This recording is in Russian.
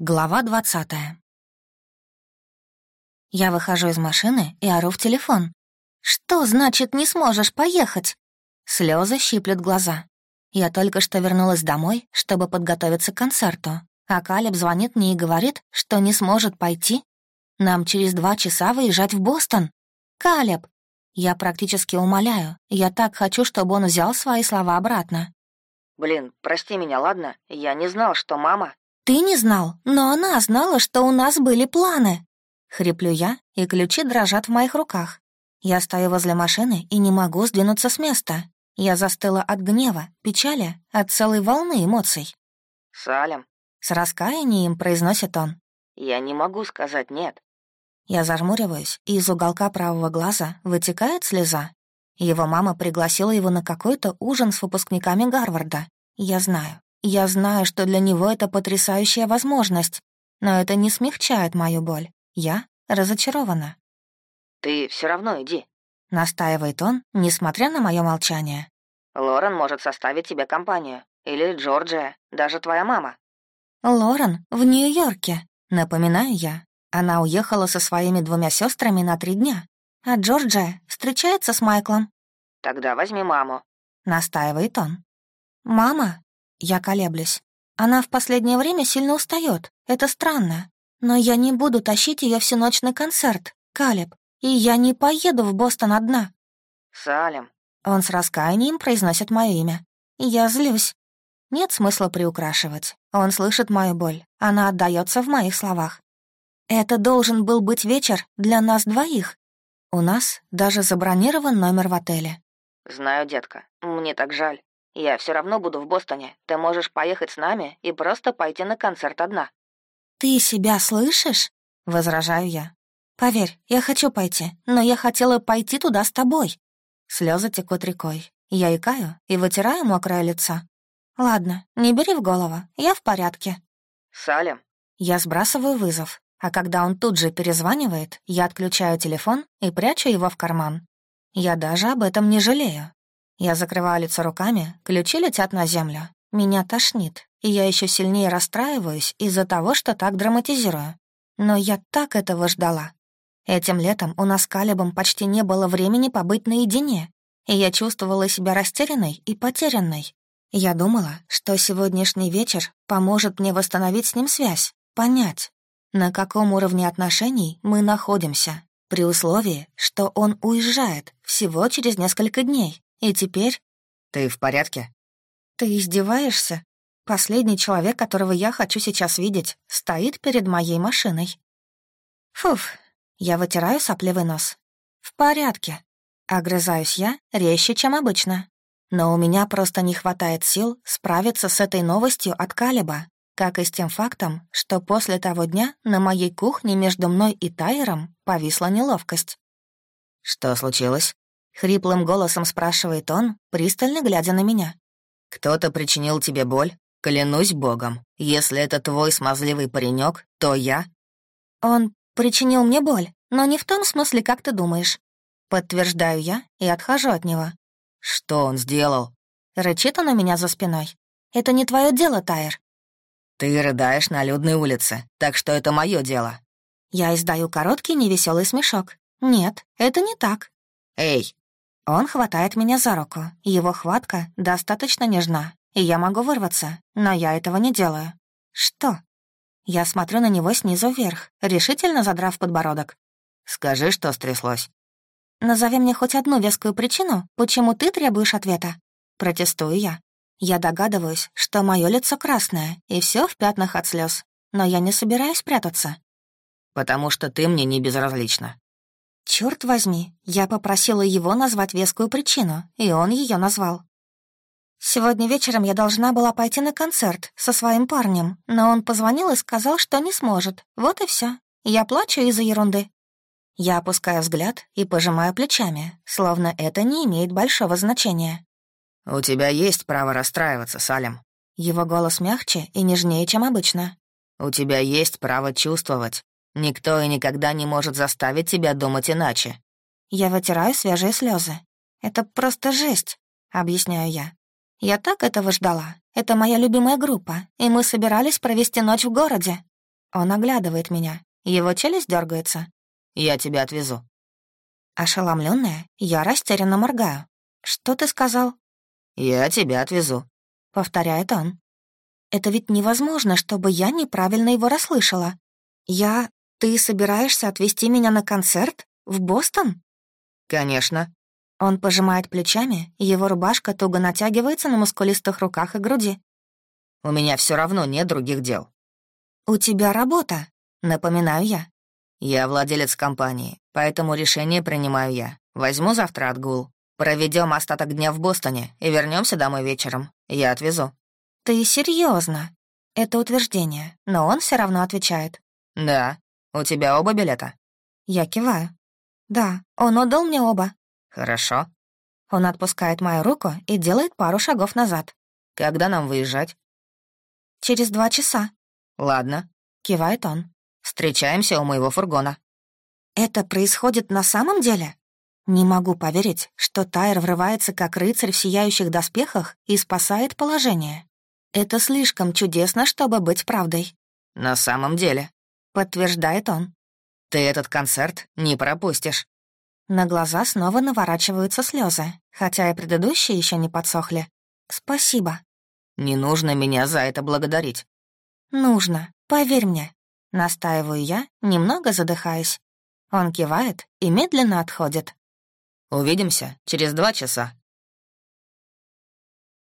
Глава двадцатая. Я выхожу из машины и ору в телефон. «Что значит не сможешь поехать?» Слезы щиплют глаза. Я только что вернулась домой, чтобы подготовиться к концерту, а Калеб звонит мне и говорит, что не сможет пойти. Нам через два часа выезжать в Бостон. Калеб! Я практически умоляю. Я так хочу, чтобы он взял свои слова обратно. «Блин, прости меня, ладно? Я не знал, что мама...» «Ты не знал, но она знала, что у нас были планы!» Хриплю я, и ключи дрожат в моих руках. Я стою возле машины и не могу сдвинуться с места. Я застыла от гнева, печали, от целой волны эмоций. «Салем», — с раскаянием произносит он. «Я не могу сказать нет». Я зажмуриваюсь, и из уголка правого глаза вытекает слеза. Его мама пригласила его на какой-то ужин с выпускниками Гарварда. Я знаю, я знаю, что для него это потрясающая возможность, но это не смягчает мою боль. Я разочарована. «Ты все равно иди», — настаивает он, несмотря на мое молчание. «Лорен может составить тебе компанию. Или Джорджия, даже твоя мама». «Лорен в Нью-Йорке», — напоминаю я. Она уехала со своими двумя сестрами на три дня, а Джорджия встречается с Майклом. «Тогда возьми маму», — настаивает он. «Мама?» Я колеблюсь. Она в последнее время сильно устает. Это странно. Но я не буду тащить ее всю ночь на концерт, Калеб. И я не поеду в Бостон одна. Салем. Он с раскаянием произносит мое имя. Я злюсь. Нет смысла приукрашивать. Он слышит мою боль. Она отдается в моих словах. Это должен был быть вечер для нас двоих. У нас даже забронирован номер в отеле. Знаю, детка. Мне так жаль. Я все равно буду в Бостоне. Ты можешь поехать с нами и просто пойти на концерт одна». «Ты себя слышишь?» — возражаю я. «Поверь, я хочу пойти, но я хотела пойти туда с тобой». Слезы текут рекой. Я икаю и вытираю мокрое лицо. «Ладно, не бери в голову, я в порядке». «Салем?» Я сбрасываю вызов, а когда он тут же перезванивает, я отключаю телефон и прячу его в карман. Я даже об этом не жалею. Я закрываю лицо руками, ключи летят на землю. Меня тошнит, и я еще сильнее расстраиваюсь из-за того, что так драматизирую. Но я так этого ждала. Этим летом у нас с Калебом почти не было времени побыть наедине, и я чувствовала себя растерянной и потерянной. Я думала, что сегодняшний вечер поможет мне восстановить с ним связь, понять, на каком уровне отношений мы находимся, при условии, что он уезжает всего через несколько дней. И теперь... Ты в порядке? Ты издеваешься? Последний человек, которого я хочу сейчас видеть, стоит перед моей машиной. Фуф, я вытираю сопливый нос. В порядке. Огрызаюсь я резче, чем обычно. Но у меня просто не хватает сил справиться с этой новостью от Калиба, как и с тем фактом, что после того дня на моей кухне между мной и Тайером повисла неловкость. «Что случилось?» Хриплым голосом спрашивает он, пристально глядя на меня. «Кто-то причинил тебе боль? Клянусь богом, если это твой смазливый паренек, то я...» «Он причинил мне боль, но не в том смысле, как ты думаешь». Подтверждаю я и отхожу от него. «Что он сделал?» Рычит он у меня за спиной. «Это не твое дело, Тайр». «Ты рыдаешь на людной улице, так что это мое дело». Я издаю короткий невеселый смешок. «Нет, это не так». «Эй, он хватает меня за руку. Его хватка достаточно нежна, и я могу вырваться, но я этого не делаю. Что? Я смотрю на него снизу вверх, решительно задрав подбородок. «Скажи, что стряслось». «Назови мне хоть одну вескую причину, почему ты требуешь ответа». Протестую я. Я догадываюсь, что мое лицо красное, и все в пятнах от слез, но я не собираюсь прятаться. «Потому что ты мне не безразлична. Черт возьми, я попросила его назвать вескую причину, и он ее назвал. Сегодня вечером я должна была пойти на концерт со своим парнем, но он позвонил и сказал, что не сможет. Вот и все. Я плачу из-за ерунды. Я опускаю взгляд и пожимаю плечами, словно это не имеет большого значения. «У тебя есть право расстраиваться, Салем». Его голос мягче и нежнее, чем обычно. «У тебя есть право чувствовать. Никто и никогда не может заставить тебя думать иначе». Я вытираю свежие слезы. «Это просто жесть», — объясняю я. «Я так этого ждала. Это моя любимая группа, и мы собирались провести ночь в городе». Он оглядывает меня. Его челюсть дергается. «Я тебя отвезу». Ошеломленная, я растерянно моргаю. «Что ты сказал?» «Я тебя отвезу», — повторяет он. «Это ведь невозможно, чтобы я неправильно его расслышала. Я... Ты собираешься отвезти меня на концерт? В Бостон?» «Конечно». Он пожимает плечами, его рубашка туго натягивается на мускулистых руках и груди. «У меня все равно нет других дел». «У тебя работа», — напоминаю я. «Я владелец компании, поэтому решение принимаю я. Возьму завтра отгул. Проведем остаток дня в Бостоне и вернемся домой вечером. Я отвезу». «Ты серьезно? Это утверждение, но он все равно отвечает. «Да. У тебя оба билета?» Я киваю. «Да, он отдал мне оба». «Хорошо». Он отпускает мою руку и делает пару шагов назад. «Когда нам выезжать?» «Через два часа». «Ладно», — кивает он. Встречаемся у моего фургона». «Это происходит на самом деле?» Не могу поверить, что Тайр врывается как рыцарь в сияющих доспехах и спасает положение. Это слишком чудесно, чтобы быть правдой. «На самом деле», — подтверждает он. «Ты этот концерт не пропустишь». На глаза снова наворачиваются слезы, хотя и предыдущие еще не подсохли. «Спасибо». «Не нужно меня за это благодарить». «Нужно, поверь мне. Настаиваю я, немного задыхаясь. Он кивает и медленно отходит. «Увидимся через два часа».